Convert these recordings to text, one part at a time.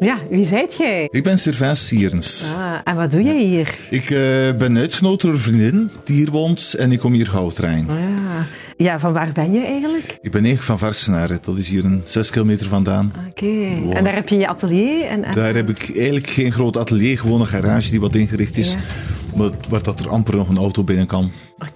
Ja, wie zijt jij? Ik ben Servaas Sierens. Ah, en wat doe jij hier? Ik eh, ben uitgenodigd door een vriendin die hier woont en ik kom hier houtrein. Ja. ja, van waar ben je eigenlijk? Ik ben eigenlijk van Varsenaren, dat is hier een zes kilometer vandaan. Oké, en daar heb je je atelier? En, en- Daar heb ik eigenlijk geen groot atelier, gewoon een garage die wat ingericht is. Ja. Waar dat er amper nog een auto binnen kan,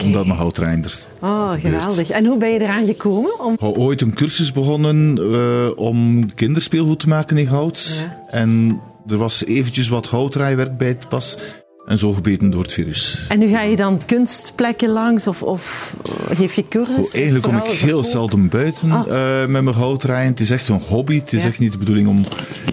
omdat mijn houtrein er Oh, geweldig. En hoe ben je eraan gekomen? Om... Ooit een cursus begonnen eh, om kinderspeelgoed te maken in hout. Ja. En er was eventjes wat houtrijwerk bij te pas. En zo gebeten door het virus. En nu ga je dan kunstplekken langs of, of geef je cursus? Goh, eigenlijk kom ik heel zelden buiten Ah. eh, met mijn houtrijden. Het is echt een hobby. Het is Ja. echt niet de bedoeling om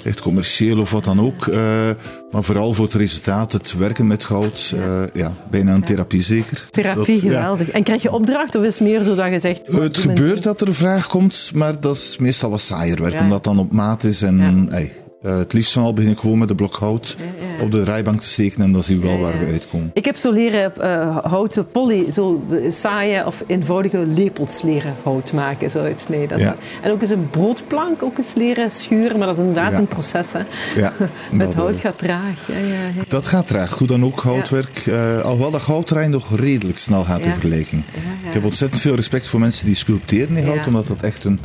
echt commercieel of wat dan ook. eh, maar vooral voor het resultaat, het werken met goud. eh, ja, bijna een therapie zeker. Therapie, Dat, ja. geweldig. En krijg je opdracht of is het meer zo dat je zegt... Eh, Het gebeurt dat er een vraag komt, maar dat is meestal wat saaier werk, omdat dan op maat is. En eh, het liefst van al begin ik gewoon met de blok hout ja. op de rijbank te steken en dan zien we wel Ja, waar we uitkomen. Ik heb zo leren eh, houten poly, zo saaie of eenvoudige lepels leren hout maken, zo uitsnijden. Ja. En ook eens een broodplank ook eens leren schuren, maar dat is inderdaad een proces. Hè. Dat, hout eh, gaat traag. Ja, ja, ja. Dat gaat traag. Goed dan ook houtwerk. eh, alhoewel dat houtterrein nog redelijk snel gaat in vergelijking. Ik heb ontzettend veel respect voor mensen die sculpteren in hout, omdat dat echt een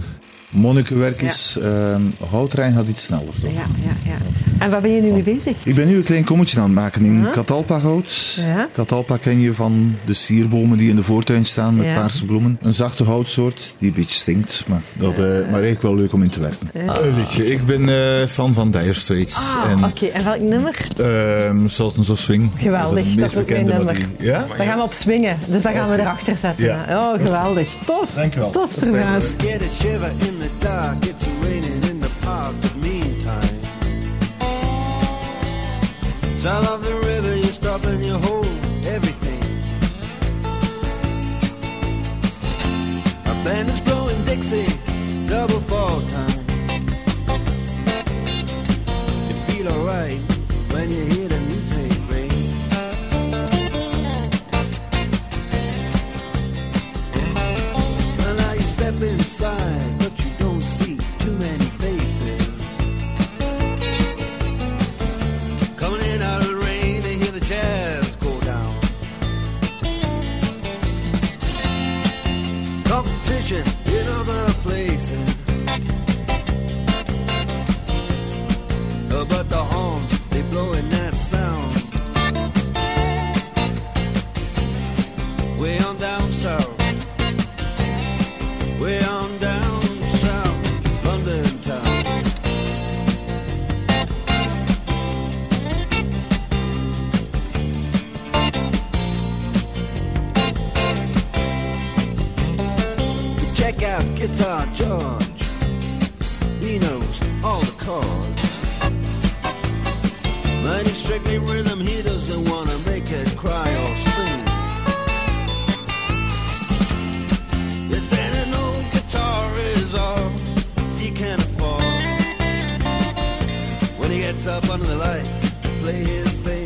monnikenwerk is. Ehm houtterrein gaat iets sneller toch? Ja, ja, ja. En waar ben je nu mee bezig? Ik ben nu een klein kommetje aan het maken in catalpa hout. Ja. Catalpa ken je van de sierbomen die in de voortuin staan met Ja. paarse bloemen. Een zachte houtsoort die een beetje stinkt, maar, dat, eh, maar eigenlijk wel leuk om in te werken. Een liedje. Ik ben eh, fan van Dire Straits. Ah, en oké. En welk nummer? ehm, Sultans of Swing. Geweldig, dat is ook mijn nummer. die- ja? Daar gaan we op swingen, dus dat gaan we erachter zetten. Ja. Oh, geweldig. Tof. Dankjewel. Tof, Servaas. Get a shiver in the dark, it's raining Sound of the river, you stop and you hold Guitar George. He knows all the chords. But it's strictly rhythm, he doesn't want to make it cry or sing. If any old guitar is all he can afford, when he gets up under the lights to play his thing.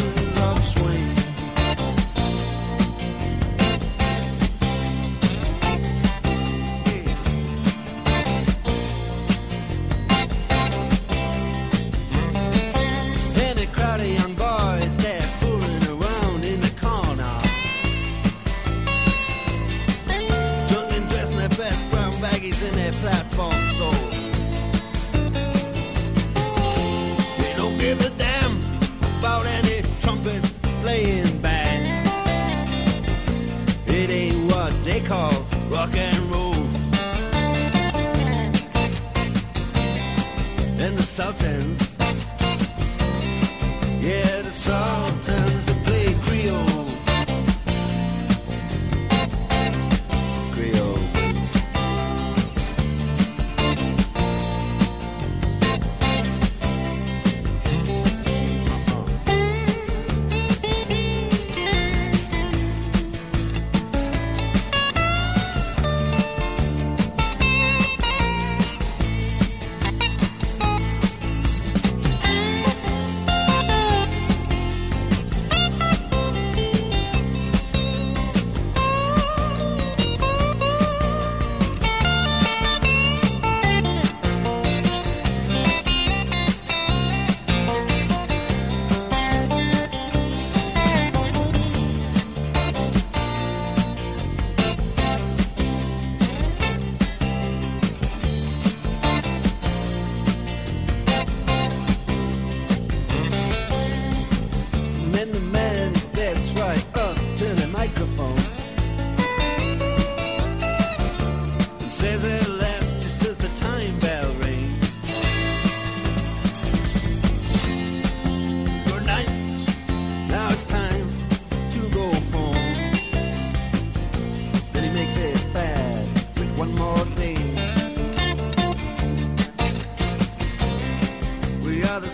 skeletons.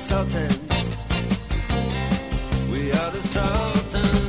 Sultans. We are the Sultans.